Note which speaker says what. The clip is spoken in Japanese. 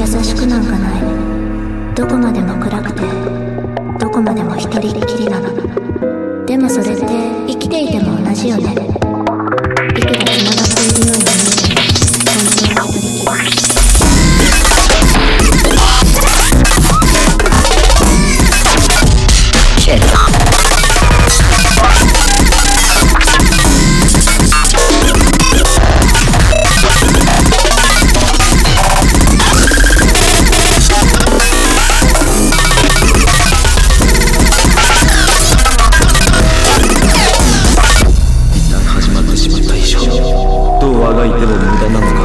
Speaker 1: 優しくなんかない。どこまでも暗くてどこまでも一人できりなの。でもそれって生きていても同じよね。
Speaker 2: がいても無駄なのか。